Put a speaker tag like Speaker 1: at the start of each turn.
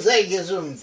Speaker 1: Sei gesund.